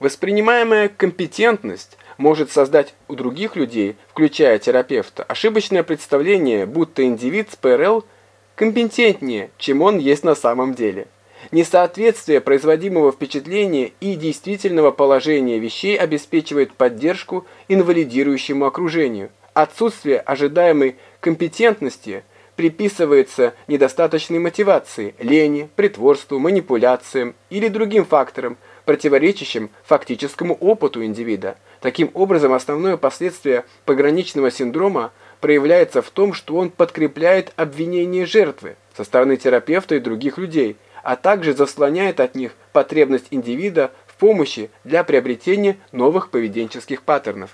Воспринимаемая компетентность может создать у других людей, включая терапевта, ошибочное представление, будто индивид с ПРЛ компетентнее, чем он есть на самом деле. Несоответствие производимого впечатления и действительного положения вещей обеспечивает поддержку инвалидирующему окружению. Отсутствие ожидаемой компетентности приписывается недостаточной мотивации, лени, притворству, манипуляциям или другим факторам, противоречащим фактическому опыту индивида. Таким образом, основное последствие пограничного синдрома проявляется в том, что он подкрепляет обвинение жертвы со стороны терапевта и других людей, а также заслоняет от них потребность индивида в помощи для приобретения новых поведенческих паттернов.